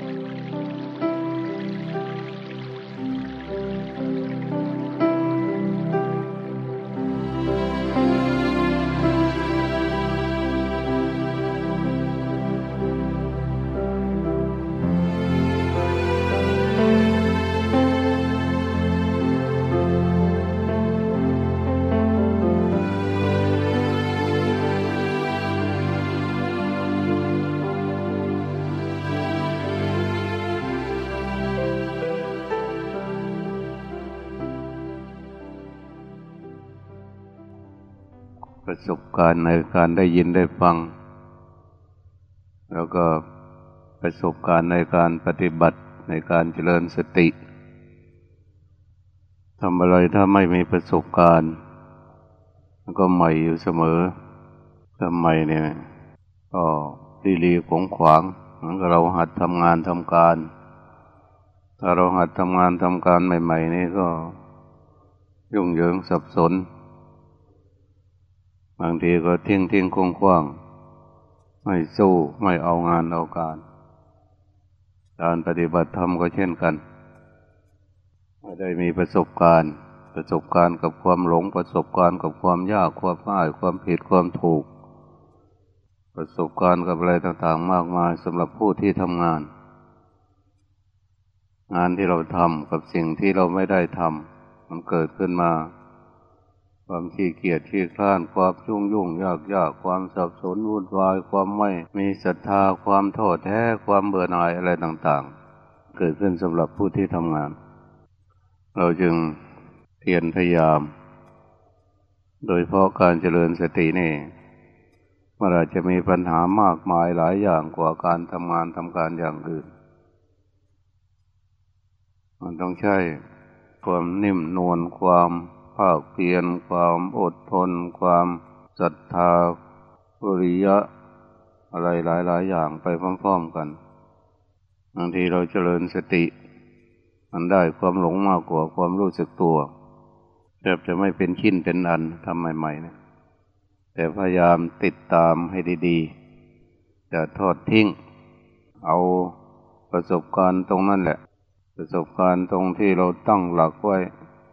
ป ในการได้ยินได้ฟัง แล้วก็ประสบการณ์ในการปฏิบัติในการเจริญสติทำอะไรถ้าไม่มีประสบการณ์มันก็ใหม่อยู่เสมอถ้าใหม่เนี่ยก็ดีรีของขวางเหมือนกับเราหัดทำงานทำการ ถ้าเราหัดทำงานทำการใหม่ ๆ นี่ก็ยุ่งเหยิงสับสน บางทีก็ทิ้งทิ้งคงคว่างไม่สู้ไม่เอางานเอาการ การปฏิบัติธรรมก็เช่นกัน ไม่ได้มีประสบการณ์ ประสบการณ์กับความหลง ประสบการณ์กับความยากความง่ายความผิดความถูก ประสบการณ์กับอะไรต่างๆ มากมายสำหรับผู้ที่ทำงาน งานที่เราทำกับสิ่งที่เราไม่ได้ทำมันเกิดขึ้นมา ความขี้เกียจขี้คลานความยุ่งยุ่งยากยากความสับสนวุ่นวายความไม่มีศรัทธาความโทษแท้ความเบื่อหน่ายอะไรต่างๆ เกิดขึ้นสำหรับผู้ที่ทำงาน เราจึงเพียรพยายาม โดยเพราะการเจริญสตินี่มันอาจจะมีปัญหามากมายหลายอย่างกว่าการทำงานทำการอย่างอื่น มันต้องใช้ความนิ่มนวลความ ภาคเพียรความอดทน ความศรัทธาวิริยะ อะไรหลาย ๆ อย่างไปพร้อมๆกันบางทีเราเจริญสติ มันได้ความหลงมากกว่าความรู้สึกตัวแทบจะไม่เป็นชิ้นเป็นอันทำใหม่ๆนะแต่พยายามติดตามให้ดีๆจะทอดทิ้ง เอาประสบการณ์ตรงนั้นแหละ ประสบการณ์ตรงที่เราตั้งหลักไว้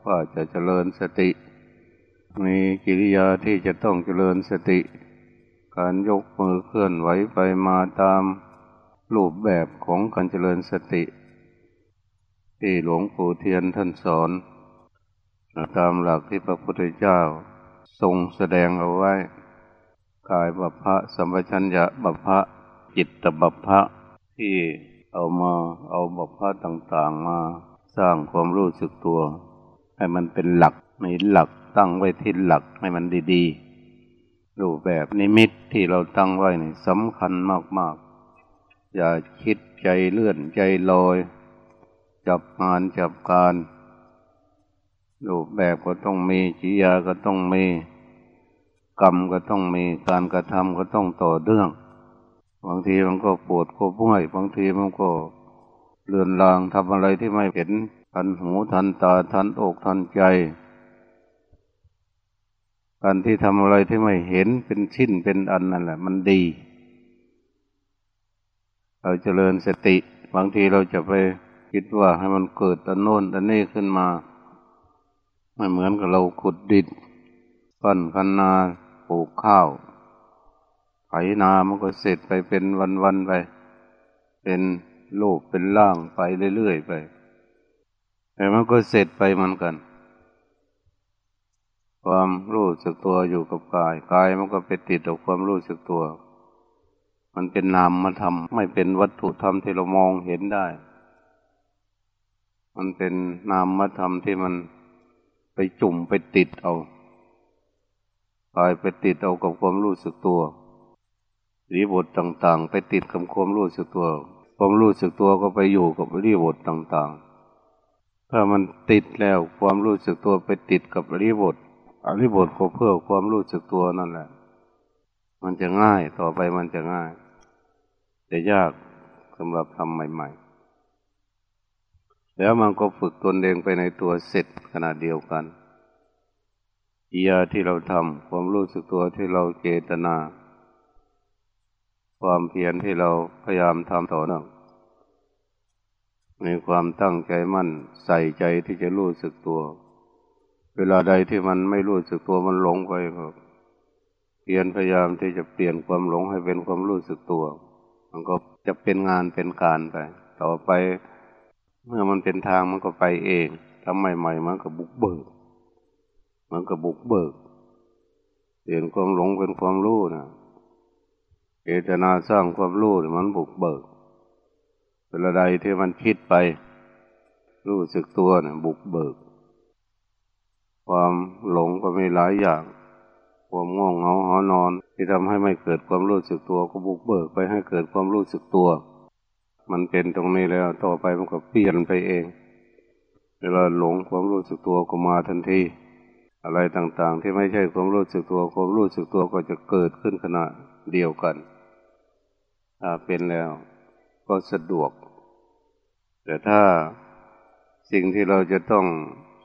ว่าจะเจริญสติ มีกิริยาที่จะต้องเจริญสติ การยกมือเคลื่อนไหวไปมาตามรูปแบบของการเจริญสติ ที่หลวงปู่เทียนท่านสอน ตามหลักที่พระพุทธเจ้าทรงแสดงเอาไว้ กายบัพพะสัมปชัญญะบัพพะจิตตบัพพะที่เอามาเอาบัพพะต่างๆมาสร้างความรู้สึกตัว ให้มันเป็นหลักมีหลักตั้งไว้ที่หลักให้มันดีๆรูปแบบนิมิตที่เราตั้งไว้นี่สำคัญมากๆ อย่าคิดใจเลื่อนใจลอย จับงานจับการรูปแบบก็ต้องมีจิยาก็ต้องมี กรรมก็ต้องมีการกระทำก็ต้องต่อเนื่อง บางทีมันก็ปวดก็ป่วยบางทีมันก็เลือนลางทำอะไรที่ไม่เห็น ทันหูทันตาทันอกทันใจ การที่ทำอะไรที่ไม่เห็นเป็นชิ้นเป็นอันนั่นแหละ มันดี เราจเจริญสติ บางทีเราจะไปคิดว่าให้มันเกิดอันโน้นอันนี้ขึ้นมาไม่เหมือนกับเราขุดดินปั้นคันนาปลูกข้าวไถนามันก็เสร็จไปเป็นวันๆไป เป็นรูปเป็นร่างไปเรื่อยๆไป แต่มันก็เสร็จไปเหมือนกัน ความรู้สึกตัวอยู่กับกายกายมันก็ไปติดกับความรู้สึกตัว มันเป็นนามมาทำไม่เป็นวัตถุธรรมที่เรามองเห็นได้ มันเป็นนามมาทำที่มันไปจุ่มไปติดเอากายไปติดเอากับความรู้สึกตัวรีบทต่าง ๆ ไปติดกับความรู้สึกตัว ความรู้สึกตัวก็ไปอยู่กับรีบทต่าง ๆ ถ้ามันติดแล้วความรู้สึกตัวไปติดกับอริบทอริบทก็เพื่อความรู้สึกตัวนั่นแหละ มันจะง่ายต่อไปมันจะง่าย จะยากสำหรับทำใหม่ ๆ แล้วมันก็ฝึกตนเองไปในตัวเสร็จขนาดเดียวกันอียาที่เราทำความรู้สึกตัวที่เราเจตนาคความเพียรที่เราพยายามทำต่อเนื่อง มีความตั้งใจมั่น ใส่ใจที่จะรู้สึกตัว เวลาใดที่มันไม่รู้สึกตัวมันหลงไปครับเพียรพยายามที่จะเปลี่ยนความหลงให้เป็นความรู้สึกตัว มันก็จะเป็นงานเป็นการไป ต่อไปเมื่อมันเป็นทางมันก็ไปเองทำใหม่ๆมันก็บุกเบิก มันก็บุกเบิก เปลี่ยนความหลงเป็นความรู้นะเจตนาสร้างความรู้มันบุกเบิก เวลาใดที่มันคิดไป รู้สึกตัวนะบุกเบิก ความหลงก็มีหลายอย่าง ความง่วงเหงาหอนอน ที่ทำให้ไม่เกิดความรู้สึกตัวก็บุกเบิกไปให้เกิดความรู้สึกตัว มันเป็นตรงนี้แล้วต่อไปมันก็เปลี่ยนไปเอง เวลาหลงความรู้สึกตัวก็มาทันที อะไรต่างๆ ที่ไม่ใช่ความรู้สึกตัวความรู้สึกตัวก็จะเกิดขึ้นขณะเดียวกันถ้าเป็นแล้วก็สะดวก แต่ถ้าสิ่งที่เราจะต้อง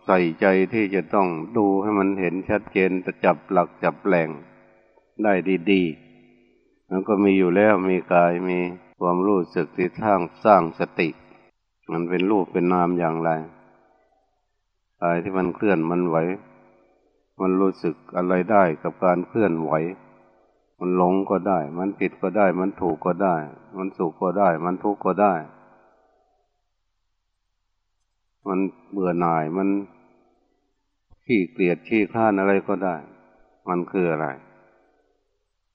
ใส่ใจที่จะต้องดูให้มันเห็นชัดเจนจะจับหลักจับแหล่งได้ดีๆมันก็มีอยู่แล้วมีกายมีความรู้สึกที่สร้างสร้างสติ มันเป็นรูปเป็นนามอย่างไรกายที่มันเคลื่อนมันไหว มันรู้สึกอะไรได้กับการเคลื่อนไหว มันหลงก็ได้ มันผิดก็ได้ มันถูกก็ได้ มันสุขก็ได้ มันทุกข์ก็ได้ มันเบื่อหน่ายมันขี้เกลียดขี้คลานอะไรก็ได้ มันคืออะไร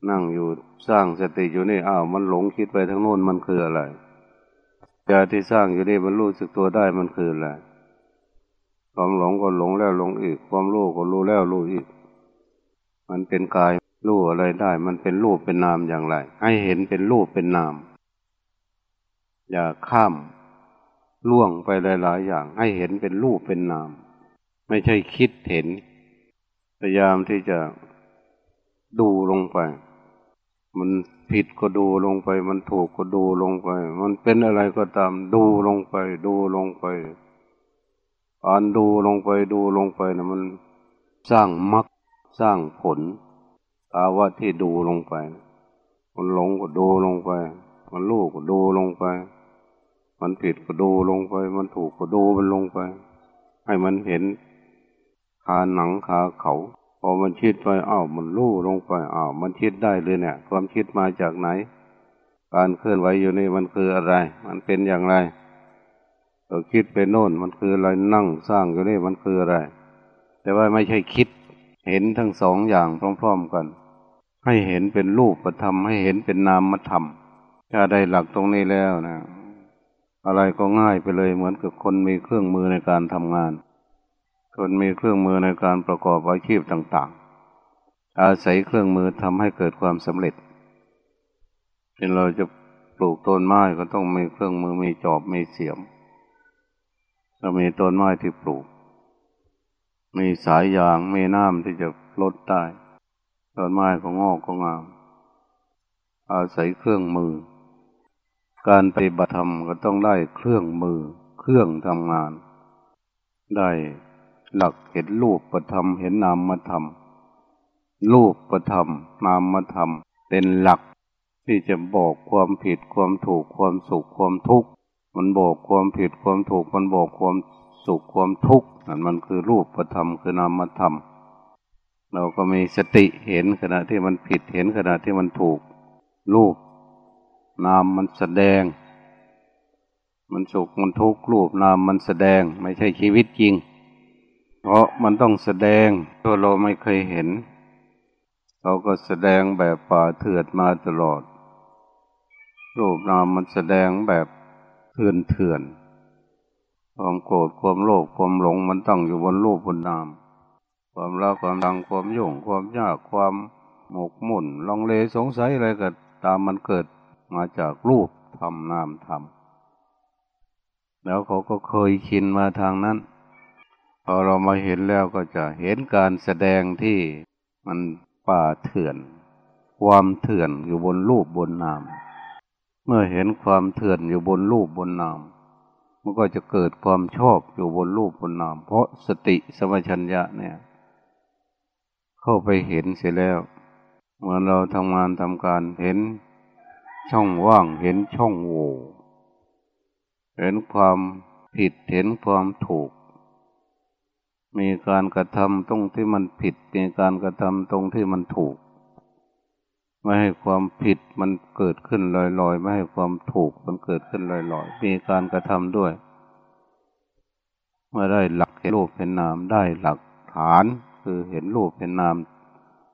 นั่งอยู่สร้างสติอยู่นี่อ้าวมันหลงคิดไปทั้งโน้นมันคืออะไรใจที่สร้างอยู่นี่มันรู้สึกตัวได้มันคืออะไรความหลงก็หลงแล้วหลงอีก ความรู้ก็รู้แล้วรู้อีก มันเป็นกายรู้อะไรได้ มันเป็นรูปเป็นนามอย่างไร ให้เห็นเป็นรูปเป็นนาม อย่าข้าม ล่วงไปหลาย ๆ อย่าง ให้เห็นเป็นรูปเป็นนาม ไม่ใช่คิดเห็น พยายามที่จะดูลงไป มันผิดก็ดูลงไป มันถูกก็ดูลงไป มันเป็นอะไรก็ตามดูลงไป ดูลงไปอ่านดูลงไปดูลงไปนะมันสร้างมรรคสร้างผลภาวะที่ดูลงไป มันหลงก็ดูลงไป มันรู้ก็ดูลงไป มันผิดก็ดูลงไป มันถูกก็ดูมันลงไป ให้มันเห็นคาหนังคาเขาพอมันคิดไปอ้าวมันลู่ลงไปอ้าวมันคิดได้เลยเนี่ย ความคิดมาจากไหน การเคลื่อนไหวอยู่นี่มันคืออะไร มันเป็นอย่างไรเราคิดไปโน่นมันคืออะไรนั่งสร้างอยู่นี่มันคืออะไร แต่ว่าไม่ใช่คิด เห็นทั้งสองอย่างพร้อมๆกัน ให้เห็นเป็นรูปธรรมให้เห็นเป็นนามธรรมถ้าได้หลักตรงนี้แล้วนะ อะไรก็ง่ายไปเลยเหมือนกับคนมีเครื่องมือในการทำงาน คนมีเครื่องมือในการประกอบอาชีพต่าง ๆ อาศัยเครื่องมือทำให้เกิดความสำเร็จเป็นเราจะปลูกต้นไม้ก็ต้องมีเครื่องมือมีจอบมีเสียมเรามีต้นไม้ที่ปลูก มีสายยางมีน้ำที่จะลดได้ต้นไม้ก็งอกก็งาม อาศัยเครื่องมือ การปฏิบัติธรรมก็ต้องได้เครื่องมือ เครื่องทำงาน ได้หลักเห็นรูปประธรรมเห็นนามธรรมรูปประธรรมนามธรรมเป็นหลักที่จะบอกความผิดความถูกความสุขความทุกข์มันบอกความผิดความถูกมันบอกความสุขความทุกข์นั่นมันคือรูปประธรรมคือนามธรรม เราก็มีสติเห็นขณะที่มันผิดเห็นขณะที่มันถูกรูป นามมันแสดง มันสุขมันทุกข์รูปนามมันแสดงไม่ใช่ชีวิตจริง เพราะมันต้องแสดงตัวเราไม่เคยเห็น เราก็แสดงแบบป่าเถื่อนมาตลอด รูปนามมันแสดงแบบเถื่อนเถื่อนความโกรธความโลภความหลงมันตั้งอยู่บนรูปบนนาม ความรักความดังความยุ่งความยากความหมกมุ่นลองเลสงสัยอะไรก็ตามมันเกิด มาจากรูปทำนามทำแล้วเขาก็เคยชินมาทางนั้น พอเรามาเห็นแล้วก็จะเห็นการแสดงที่มันป่าเถื่อน ความเถื่อนอยู่บนรูปบนนาม เมื่อเห็นความเถื่อนอยู่บนรูปบนนามมันก็จะเกิดความชอบอยู่บนรูปบนนาม เพราะสติสมัชัญญะเนี่ย เข้าไปเห็นเสียแล้ว เมื่อเราทำงานทำการเห็น ช่องว่างเห็นช่องโหว่เห็นความผิดเห็นความถูก มีการกระทำตรงที่มันผิด มีการกระทำตรงที่มันถูก ไม่ให้ความผิดมันเกิดขึ้นลอยๆ ไม่ให้ความถูกมันเกิดขึ้นลอยๆ มีการกระทำด้วย เมื่อได้หลักเห็นรูปเป็นนามได้หลักฐานคือเห็นรูปเป็นนาม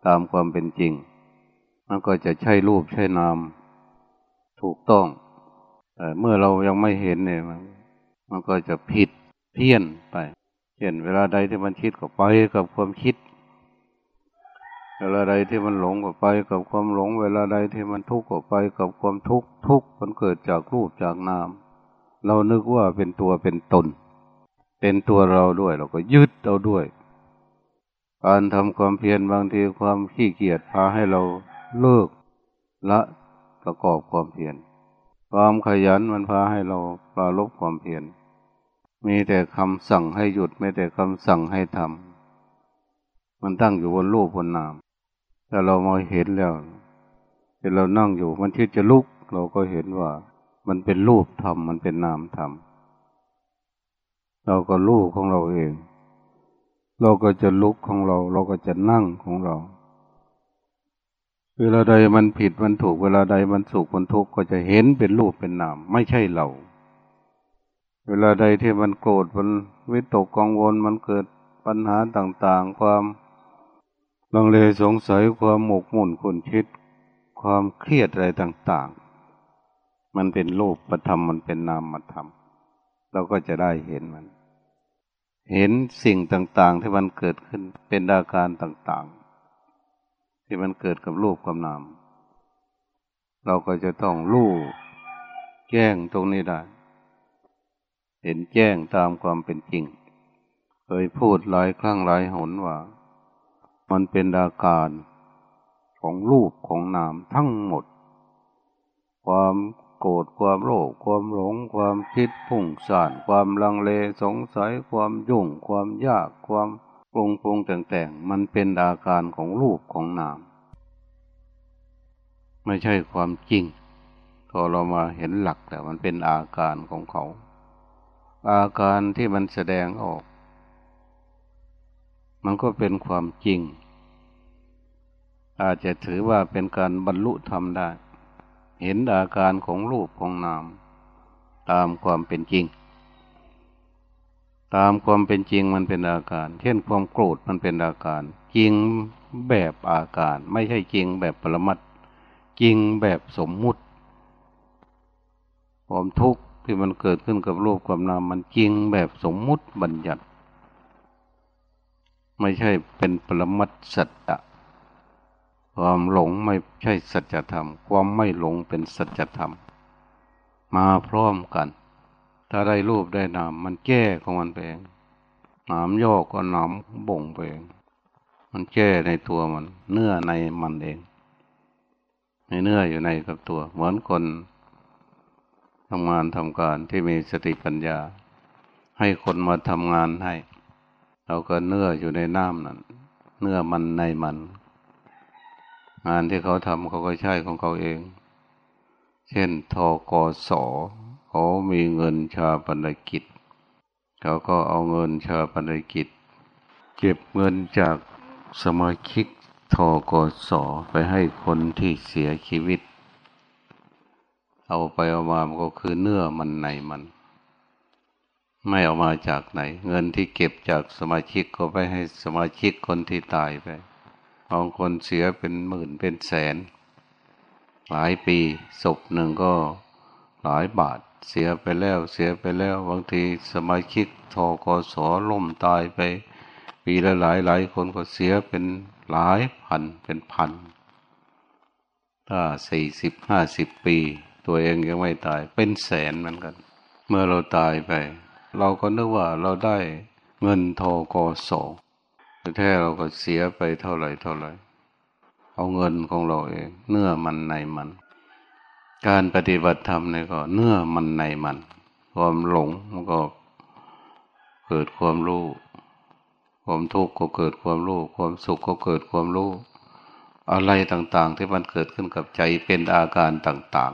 ตามความเป็นจริง มันก็จะใช่รูปใช่นาม ถูกต้อง แต่เมื่อเรายังไม่เห็นเนี่ยมันมันก็จะผิดเพี้ยนไปเช่นเวลาใดที่มันคิดก็ไปกับความคิด เวลาใดที่มันหลงก็ไปกับความหลง เวลาใดที่มันทุกข์ก็ไปกับความทุกข์ทุกข์มันเกิดจากรูปจากนาม เรานึกว่าเป็นตัวเป็นตน เป็นตัวเราด้วย เราก็ยึดเราด้วย การทำความเพียรบางทีความขี้เกียจพาให้เราเลิกละ ประกอบความเพียรความขยันมันพาให้เราปราลบความเพียรมีแต่คำสั่งให้หยุดไม่แต่คำสั่งให้ทำมันตั้งอยู่บนรูปบนนามแต่เรามาเห็นแล้วเห็นเรานั่งอยู่มันที่จะลุก เราก็เห็นว่า มันเป็นรูปธรรมมันเป็นนามธรรมเราก็รู้ของเราเอง เราก็จะลุกของเรา เราก็จะนั่งของเรา เวลาใดมันผิดมันถูก เวลาใดมันสุขมันทุกข์ก็จะเห็นเป็นรูปเป็นนาม ไม่ใช่เรา เวลาใดที่มันโกรธมันวิตกกังวลมันเกิดปัญหาต่างๆ ความลังเลสงสัยความหมกมุ่นขุนคิด ความเครียดอะไรต่าง ๆ มันเป็นรูปประธรรมมันเป็นนามมาธรรมเราก็จะได้เห็นมัน เห็นสิ่งต่างๆ ที่มันเกิดขึ้นเป็นอาการต่างๆ ที่มันเกิดกับรูปกับนาม เราก็จะต้องรู้แจ้งตรงนี้ได้ เห็นแจ้งตามความเป็นจริง เคยพูดหลายครั้งหลายหนว่า มันเป็นอาการของรูปของนามทั้งหมด ความโกรธความโลภความหลง ความคิดพุ่งซ่าน ความลังเลสงสัย ความยุ่ง ความยากความ ปรุงปรุงแต่งๆมันเป็นอาการของรูปของนาม ไม่ใช่ความจริงพอเรามาเห็นหลักแต่มันเป็นอาการของเขา อาการที่มันแสดงออก มันก็เป็นความจริง อาจจะถือว่าเป็นการบรรลุธรรมได้ เห็นอาการของรูปของนาม ตามความเป็นจริง ตามความเป็นจริงมันเป็นอาการ เช่นความโกรธมันเป็นอาการ จริงแบบอาการ ไม่ใช่จริงแบบปรมัตจริงแบบสมมุติ ความทุกข์ที่มันเกิดขึ้นกับรูปความนามมันจริงแบบสมมุติบัญญัติ ไม่ใช่เป็นปรมัตสัจจะความหลงไม่ใช่สัจธรรม ความไม่หลงเป็นสัจธรรม มาพร้อมกัน ถ้าได้รูปได้นามมันแก้ของมันเองนามย่อก็หนามบ่งไปเองมันแก้ในตัวมัน เนื้อในมันเองในเนื้ออยู่ในกับตัว เหมือนคนทำงานทำการที่มีสติปัญญา ให้คนมาทำงานให้ เราก็เนื้ออยู่ในน้ำนั่นเนื้อมันในมัน งานที่เขาทำเขาก็ใช่ของเขาเอง เช่นทกศ เขามีเงินชาปนกิจ เขาก็เอาเงินชาปนกิจ เก็บเงินจากสมาชิกทกศไปให้คนที่เสียชีวิต เอาไปเอามามันก็คือเนื้อมันในมัน ไม่เอามาจากไหน เงินที่เก็บจากสมาชิกก็ไปให้สมาชิกคนที่ตายไปบางคนเสียเป็นหมื่นเป็นแสน หลายปีศพหนึ่งก็หลายบาท เสียไปแล้ว เสียไปแล้ว บางทีสมาชิกทกสล่มตายไป ปีละหลายหลายคนก็เสียเป็นหลายพันเป็นพัน ถ้าสี่สิบห้าสิบปี ตัวเองยังไม่ตายเป็นแสนเหมือนกัน เมื่อเราตายไป เราก็นึกว่าเราได้เงินทกสแต่แท้เราก็เสียไปเท่าไหร่เท่าไหร่ เอาเงินของเราเอง เนื้อมันในมัน การปฏิบัติธรรมเนี่ยก็เนื้อมันในมัน ความหลงมันก็เกิดความรู้ ความทุกข์ก็เกิดความรู้ ความสุขก็เกิดความรู้ อะไรต่างๆ ที่มันเกิดขึ้นกับใจเป็นอาการต่าง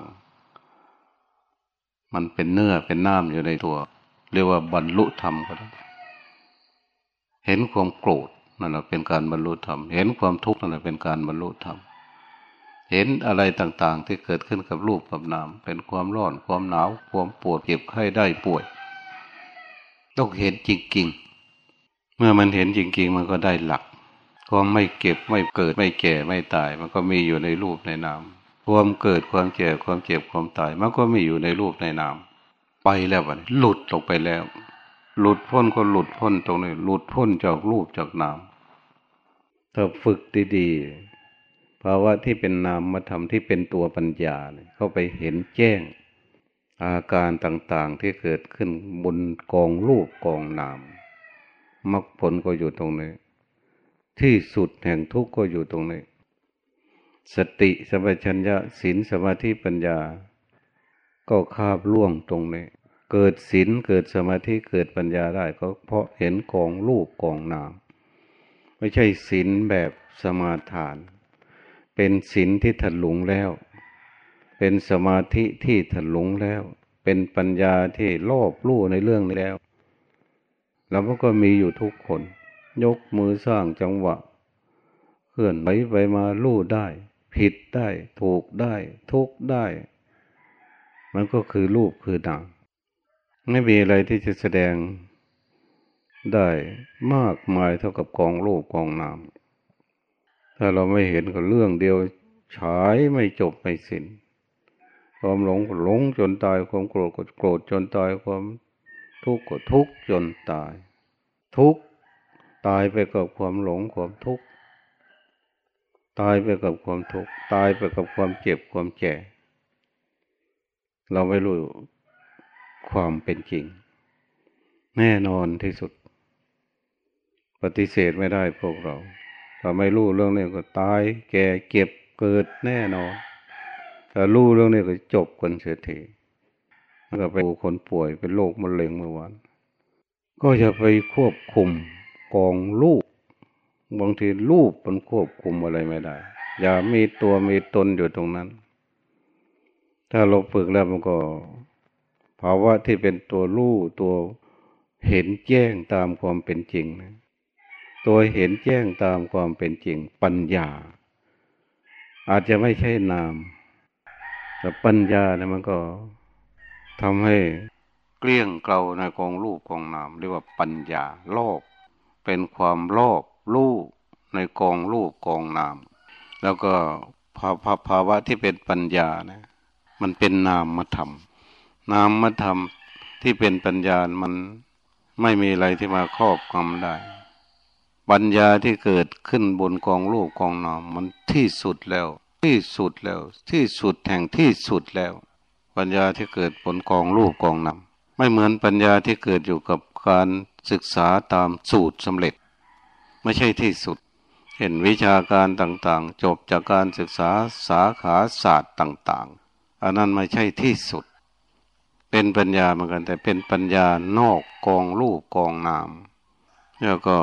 ๆ มันเป็นเนื้อเป็นน้ำอยู่ในตัว เรียกว่าบรรลุธรรมก็ได้เห็นความโกรธนั่นแหละเป็นการบรรลุธรรม เห็นความทุกข์นั่นแหละเป็นการบรรลุธรรม เห็นอะไรต่างๆ ที่เกิดขึ้นกับรูปกับนามเป็นความร้อนความหนาวความปวดเจ็บไข้ได้ป่วย ต้องเห็นจริงๆ เมื่อมันเห็นจริง ๆ มันก็ได้หลักความไม่เก็บไม่เกิดไม่แก่ไม่ตาย มันก็มีอยู่ในรูปในนามความเกิดความแก่ความเจ็บความตาย มันก็มีอยู่ในรูปในนามไปแล้ววันหลุดลงไปแล้ว หลุดพ้นก็หลุดพ้นตรงนี้หลุดพ้นจากรูปจากนามถ้าฝึกดีๆ ภาวะที่เป็นนามมาทำที่เป็นตัวปัญญาเนี่ยเข้าไปเห็นแจ้ง อาการต่างๆที่เกิดขึ้นบนกองรูปกองนามมรรคผลก็อยู่ตรงนี้ ที่สุดแห่งทุกข์ก็อยู่ตรงนี้ สติสัมัชัญญะศีลสมาธิปัญญา ก็คาบล่วงตรงนี้ เกิดศีลเกิดสมาธิเกิดปัญญาได้ก็เพราะเห็นกองรูปกองนาม ไม่ใช่ศีลแบบสมาทาน เป็นศีลที่ถลุงแล้ว เป็นสมาธิที่ถลุงแล้ว เป็นปัญญาที่รอบรู้ในเรื่องนี้แล้วแล้วก็มีอยู่ทุกคน ยกมือสร้างจังหวะเคลื่อนไหวไปมาลู่ได้ ผิดได้ ถูกได้ ทุกได้ มันก็คือรูปคือนามไม่มีอะไรที่จะแสดงได้มากมายเท่ากับกองโลกกองนาม ถ้าเราไม่เห็นก็เรื่องเดียวฉายไม่จบไม่สิน้นความหลงก็หลงจนตายความโกรธก็โกรธจนตายความทุกข์ก็ทุกข์จนตาย ทุกข์ตายไปกับความหลงความทุกข์ตายไปกับความทุกข์ตายไปกับความเจ็บความแก่เราไม่รู้ความเป็นจริง แน่นอนที่สุด ปฏิเสธไม่ได้พวกเรา ถ้าไม่รู้เรื่องนี้ก็ตาย แก่เก็บเกิดแน่นอนถ้ารู้เรื่องนี้ก็จบกันเสียทีแล้วก็ไปดูคนป่วยเป็นโรคมะเร็งเมื่อวานก็จะไปควบคุมกองลูกบางทีลูกมันควบคุมอะไรไม่ได้ อย่ามีตัวมีตนอยู่ตรงนั้น ถ้าเราฝึกแล้วมันก็ ภาวะที่เป็นตัวรู้ตัวเห็นแจ้งตามความเป็นจริงนะ ตัวเห็นแจ้งตามความเป็นจริงปัญญา อาจจะไม่ใช่นาม แต่ปัญญาเนี่ยมันก็ทำให้เกลี้ยงเกลาในกองรูปกองนามเรียกว่าปัญญาโลกเป็นความโลภรู้ในกองรูปกองนาม แล้วก็ภาวะภาวะที่เป็นปัญญานะมันเป็นนามมาทำนามธรรมที่เป็นปัญญา มันไม่มีอะไรที่มาครอบงำได้ ปัญญาที่เกิดขึ้นบนกองลูกกองนามมันที่สุดแล้ว ที่สุดแล้ว ที่สุดแห่งที่สุดแล้ว ปัญญาที่เกิดบนกองลูกกองนามไม่เหมือนปัญญาที่เกิดอยู่กับการศึกษาตามสูตรสำเร็จ ไม่ใช่ที่สุด เห็นวิชาการต่างๆ จบจากการศึกษาสาขาศาสตร์ต่างๆ อันนั้นไม่ใช่ที่สุด เป็นปัญญาเหมือนกัน แต่เป็นปัญญานอกกองรูปกองนามแล้วก็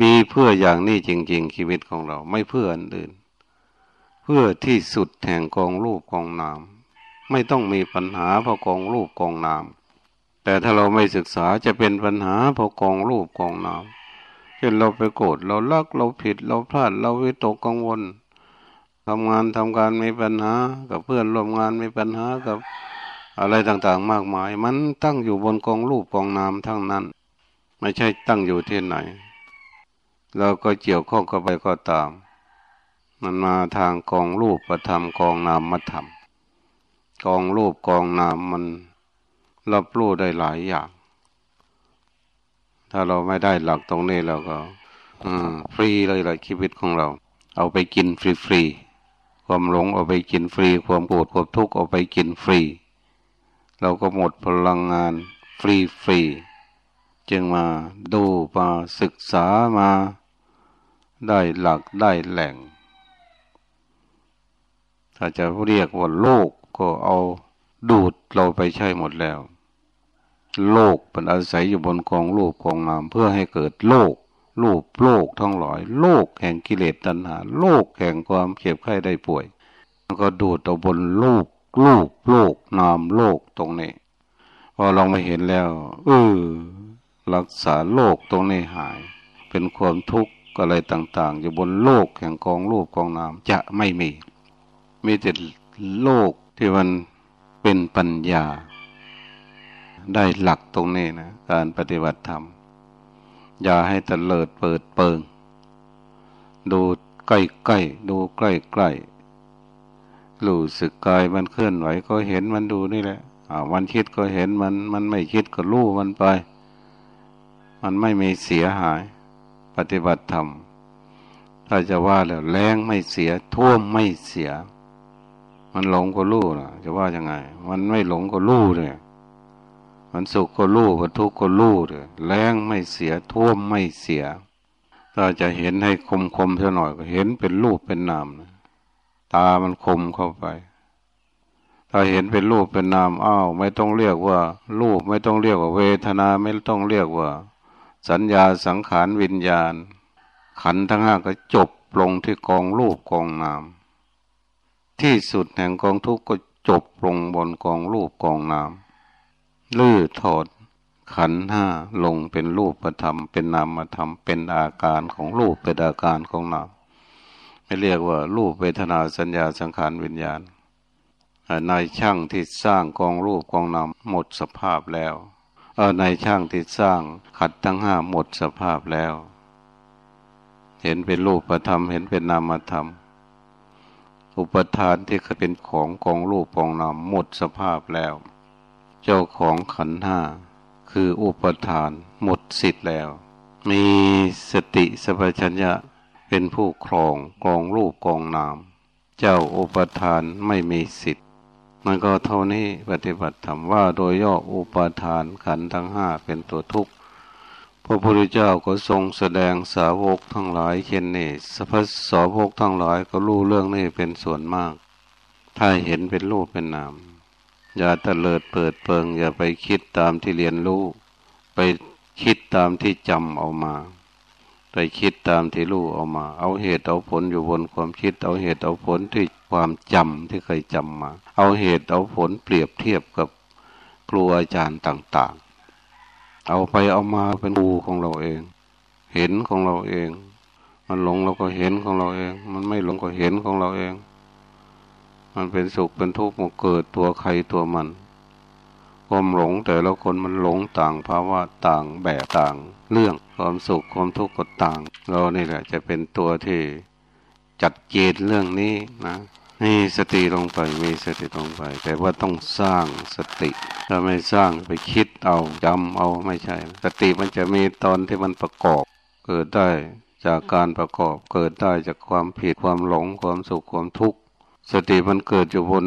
มีเพื่ออย่างนี้จริง ๆ ชีวิตของเรา ไม่เพื่ออันอื่น เพื่อที่สุดแห่งกองรูปกองนาม ไม่ต้องมีปัญหาเพราะกองรูปกองนาม แต่ถ้าเราไม่ศึกษาจะเป็นปัญหาเพราะกองรูปกองนามเช่นเราไปโกรธเราลักเราผิดเราพลาดเราวิตกกังวลทำงานทำการมีปัญหา กับเพื่อนร่วมงานมีปัญหากับอะไรต่างๆ มากมาย มันตั้งอยู่บนกองรูปกองนามทั้งนั้น ไม่ใช่ตั้งอยู่ที่ไหน เราก็เกี่ยวข้องกับไปก็ตาม มันมาทางกองรูปประธรรมกองนามมาธรรมกองรูปกองนามมันรับรู้ได้หลายอย่าง ถ้าเราไม่ได้หลักตรงนี้เราก็ฟรีเลยเลยชีวิตของเรา เอาไปกินฟรีๆความหลงเอาไปกินฟรี ความโกรธความทุกข์เอาไปกินฟรี เราก็หมดพลังงานฟรีฟรีจึงมาดูมาศึกษามา ได้หลักได้แหล่ง ถ้าจะเรียกว่าโลกก็เอาดูดเราไปใช่หมดแล้ว โลกเป็นอาศัยอยู่บนกองโลกกองนามเพื่อให้เกิดโลกรูปโลกทั้งหลายโลกแห่งกิเลสตัณหา โลกแห่งความเจ็บไข้ได้ป่วยมันก็ดูดเอาบนลูกลูกโลกนามโลกตรงนี้ พอลองมาเห็นแล้วเออรักษาโลกตรงนี้หาย เป็นความทุกข์ อะไรต่าง ๆ อยู่บนโลกแห่งกองรูปกองนามจะไม่มี มีแต่โลกที่มันเป็นปัญญา ได้หลักตรงนี้นะการปฏิบัติธรรม อย่าให้ตะเลิดเปิดเปิง ดูใกล้ๆดูใกล้ๆรู้สึกกายมันเคลื่อนไหวก็เห็นมันดูนี่แหละมันคิดก็เห็นมัน มันไม่คิดก็รู้มันไป มันไม่มีเสียหาย ปฏิบัติธรรม ถ้าจะว่าแล้วแรงไม่เสีย ท่วมไม่เสีย มันหลงก็รู้นะจะว่ายังไง มันไม่หลงก็รู้เลยมันสุขก็รู้มันทุกข์ก็รู้เลยแรงไม่เสีย ท่วมไม่เสีย ถ้าจะเห็นให้คมคมเท่าหน่อยก็เห็นเป็นรูปเป็นนามนะตามันคมเข้าไป ถ้าเห็นเป็นรูปเป็นนามอ้าว ไม่ต้องเรียกว่ารูปไม่ต้องเรียกว่าเวทนาไม่ต้องเรียกว่า สัญญาสังขารวิญญาณ ขันธ์ทั้งห้าก็จบลงที่กองรูปกองนาม ที่สุดแห่งกองทุกข์ก็จบลงบนกองรูปกองนามลื้อถอดขันห้าลงเป็นรูปธรรม เป็นนามธรรมเป็นอาการของรูปเป็นอาการของนามไม่เรียกว่ารูปเวทนาสัญญาสังขารวิญญาณนายช่างที่สร้างกองรูปกองนามหมดสภาพแล้ว เออนช่างที่สร้างขัดทั้งห้าหมดสภาพแล้ว เห็นเป็นรูปธรรม เห็นเป็นนามธรรม อุปทานที่เป็นของกองรูปกองนามหมดสภาพแล้ว เจ้าของขันห้าคืออุปทานหมดสิทธิ์แล้ว มีสติสัพชัญญะเป็นผู้ครองกองรูปกองนาม เจ้าอุปทานไม่มีสิทธิ์ มันก็เท่านี้ปฏิบัติธรรมว่าโดยย่ออุปทานขันทั้งห้าเป็นตัวทุกข์พระพุทธเจ้าก็ทรงแสดงสาวกทั้งหลายเช่นนี้สภสาวกทั้งหลายก็รู้เรื่องนี้เป็นส่วนมาก ถ้าเห็นเป็นรูปเป็นนาม อย่าตะเลิดเปิดเปิง อย่าไปคิดตามที่เรียนรู้ ไปคิดตามที่จำเอามา ไปคิดตามที่รู้เอามา เอาเหตุเอาผลอยู่บนความคิด เอาเหตุเอาผลที่ ความจำที่เคยจำมา เอาเหตุเอาผลเปรียบเทียบกับครูอาจารย์ต่างๆ เอาไปเอามาเป็นครูของเราเอง เห็นของเราเอง มันหลงเราก็เห็นของเราเอง มันไม่หลงก็เห็นของเราเอง มันเป็นสุขเป็นทุกข์มันเกิดตัวใครตัวมันความหลงแต่ละคนมันหลงต่างภาวะต่างแบบต่างเรื่องความสุขความทุกข์ก็ต่าง เรานี่แหละจะเป็นตัวที่จัดเกณฑ์เรื่องนี้นะ นี่สติลงไปมีสติลงไป แต่ว่าต้องสร้างสติ ถ้าไม่สร้างไปคิดเอาจำเอาไม่ใช่ สติมันจะมีตอนที่มันประกอบ เกิดได้จากการประกอบเกิดได้จากความผิดความหลงความสุขความทุกข์สติมันเกิดอยู่บน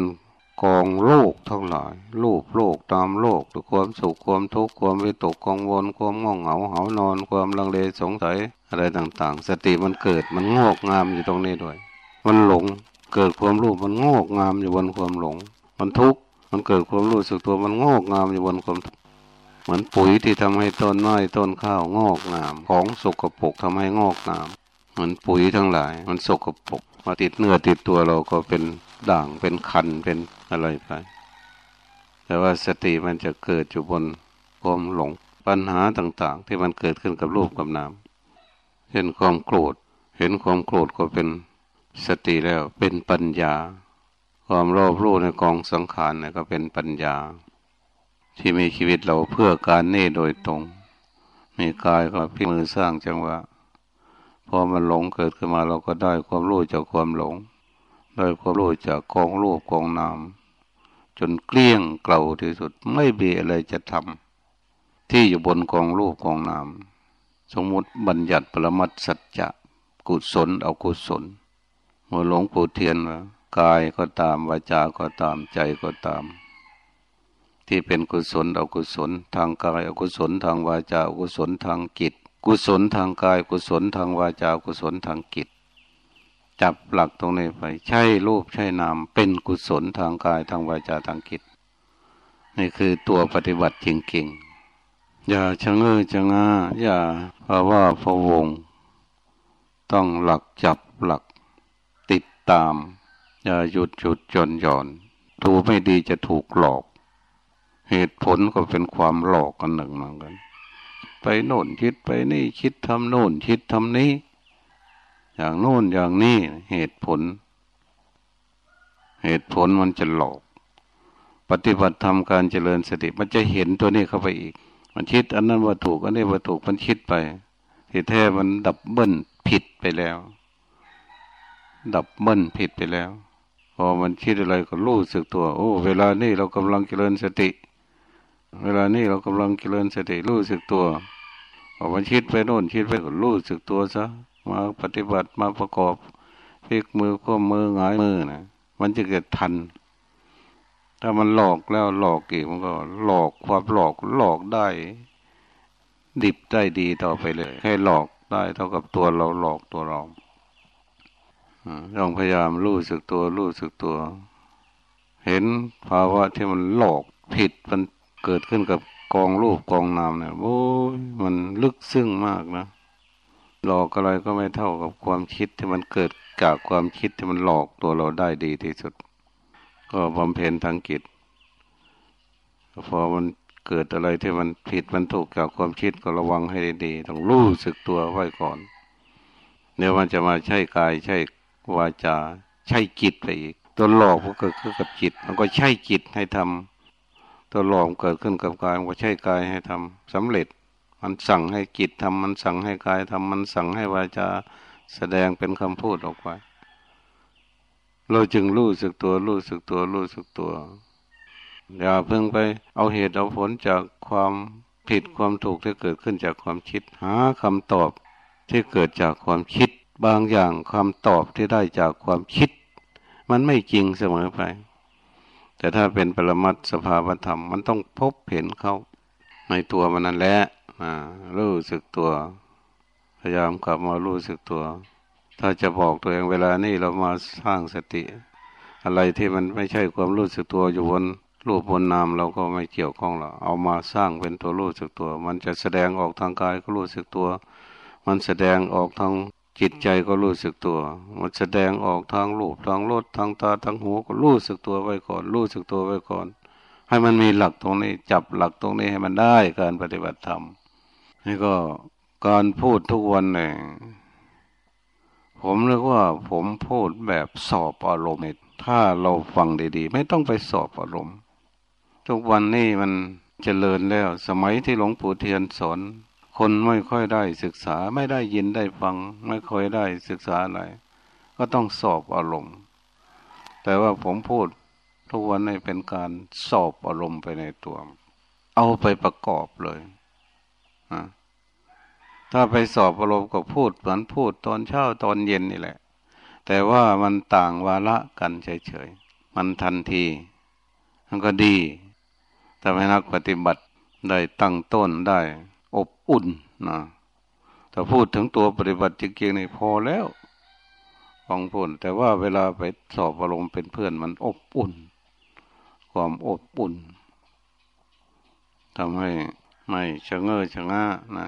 กองโลกทั้งหลายรูปโลกตามโลกหรือความสุขความทุกข์ความวิตกกังวลความง่วงเหงาเหานอน ความลังเลสงสัยอะไรต่างๆ สติมันเกิดมันงอกงามอยู่ตรงนี้ด้วย มันหลง เกิดความรู้มันงอกงามอยู่บนความหลง มันทุกข์มันเกิดความรู้สึกตัวมันงอกงามอยู่บนความเหมือนปุ๋ยที่ทำให้ต้นไม้ต้นข้าวงอกงาม ของสกปรกทำให้งอกงามเหมือนปุ๋ยทั้งหลาย มันสกปรกมาติดเนื้อติดตัวเราก็เป็นด่างเป็นคันเป็นอะไรไปแต่ว่าสติมันจะเกิดอยู่บนความหลงปัญหาต่างๆ ที่มันเกิดขึ้นกับรูปกับนามเห็นความโกรธ เห็นความโกรธก็เป็น สติแล้วเป็นปัญญา ความรอบรู้ในกองสังขารเนี่ยก็เป็นปัญญา ที่มีชีวิตเราเพื่อการเนี่โดยตรง มีกายก็พิมือสร้างจังหวะพอมันหลงเกิดขึ้นมาเราก็ได้ความรู้จากความหลง ได้ความรู้จากกองรูปกองนามจนเกลี้ยงเกล่าที่สุดไม่มีอะไรจะทำที่อยู่บนกองรูปกองนามสมมติบัญญัติปรมัตสัจจะกุศลเอากุศล เมื่อหลงปู่เทียนว่ากายก็ตามวาจาก็ตามใจก็ตาม ที่เป็นกุศลอกุศล ทางกายอกุศลทางวาจาอกุศลทางจิตกุศลทางกายกุศลทางวาจากุศลทางจิตจับหลักตรงนี้ไป ใช่รูปใช่นามเป็นกุศลทางกายทางวาจาทางจิตนี่คือตัวปฏิบัติจริงๆอย่าชะเง้อชะงาอย่าเพราะว่าพะวง ต้องหลักจับหลัก ตาม อย่าหยุดหยุดจนหย่อนดูไม่ดีจะถูกหลอก เหตุผลก็เป็นความหลอกกันหนึ่งเหมือนกัน ไปโน่นคิดไปนี่คิดทำโน่นคิดทำนี้ อย่างโน่นอย่างนี้เหตุผล เหตุผลมันจะหลอก ปฏิบัติธรรมการเจริญสติมันจะเห็นตัวนี้เข้าไปอีก มันคิดอันนั้นว่าถูกอันนี้ว่าถูกมันคิดไปที่แท้มันดับเบิ้ลผิดไปแล้ว ดับเบิ้ลผิดไปแล้ว พอมันคิดอะไรก็รู้สึกตัว โอ้ เวลานี้เรากำลังเจริญสติ เวลานี้เรากำลังเจริญสติรู้สึกตัวพอมันคิดไปโน่นคิดไปก็รู้สึกตัวซะมาปฏิบัติมาประกอบพลิกมือข้อมือหงายมือนะมันจะเกิดทัน ถ้ามันหลอกแล้วหลอกอีกมันก็หลอกความหลอกหลอกได้ ดิบได้ดีต่อไปเลยให้หลอกได้เท่ากับตัวเราหลอกตัวเรา ต้องพยายามรู้สึกตัวรู้สึกตัว เห็นภาวะที่มันหลอกผิดมันเกิดขึ้นกับกองรูปกองนามเนี่ยโอ้ยมันลึกซึ้งมากนะหลอกอะไรก็ไม่เท่ากับความคิดที่มันเกิดจากความคิดที่มันหลอกตัวเราได้ดีที่สุด ก็บำเพ็ญทางจิตพอมันเกิดอะไรที่มันผิดมันถูกจากความคิดก็ระวังให้ดีๆต้องรู้สึกตัวไว้ก่อนเดี๋ยวมันจะมาใช้กายใช้ วาจาใช้จิตไปอีก ตัวหลอกก็เกิดขึ้นกับจิต มันก็ใช้จิตให้ทำตัวหลอกเกิดขึ้นกับกายมันก็ใช้กายให้ทำสำเร็จ มันสั่งให้จิตทำมันสั่งให้กายทำมันสั่งให้วาจาแสดงเป็นคำพูดออกไปเราจึงรู้สึกตัวรู้สึกตัวรู้สึกตัว อย่าเพิ่งไปเอาเหตุเอาผลจากความผิดความถูกที่เกิดขึ้นจากความคิด หาคำตอบที่เกิดจากความคิด บางอย่างความตอบที่ได้จากความคิด มันไม่จริงเสมอไป แต่ถ้าเป็นปรมัตสภาวธรรม มันต้องพบเห็นเขาในตัวมันนั่นแหละรู้สึกตัว พยายามกลับมารู้สึกตัว ถ้าจะบอกตัวเองเวลานี้เรามาสร้างสติ อะไรที่มันไม่ใช่ความรู้สึกตัวอยู่บนรูปบนนามเราก็ไม่เกี่ยวข้องหรอกเอามาสร้างเป็นตัวรู้สึกตัว มันจะแสดงออกทางกายก็รู้สึกตัว มันแสดงออกทาง จิตใจก็รู้สึกตัว มันแสดงออกทางรูปทางรสทางตาทางหูก็รู้สึกตัวไว้ก่อน รู้สึกตัวไว้ก่อน ให้มันมีหลักตรงนี้ จับหลักตรงนี้ให้มันได้การปฏิบัติธรรมนี่ก็การพูดทุกวันเนี่ยผมเรียกว่าผมพูดแบบสอบอารมณ์ถ้าเราฟังดีๆ ไม่ต้องไปสอบอารมณ์ ทุกวันนี้มันเจริญแล้ว สมัยที่หลวงปู่เทียนสอน คนไม่ค่อยได้ศึกษาไม่ได้ยินได้ฟัง ไม่ค่อยได้ศึกษาอะไร ก็ต้องสอบอารมณ์ แต่ว่าผมพูดทุกวันนี้เป็นการสอบอารมณ์ไปในตัว เอาไปประกอบเลยถ้าไปสอบอารมณ์ก็พูดเหมือนพูดตอนเช้าตอนเย็นนี่แหละ แต่ว่ามันต่างวาระกันเฉยๆ มันทันที มันก็ดีทำให้นักปฏิบัติได้ตั้งต้นได้ อบอุ่นนะถ้าพูดถึงตัวปฏิบัติจริงๆนี่พอแล้วฟังพูดแต่ว่าเวลาไปสอบอารมณ์เป็นเพื่อนมันอบอุ่น ความอบอุ่นทำให้ไม่ชะเง้อชะง่านะ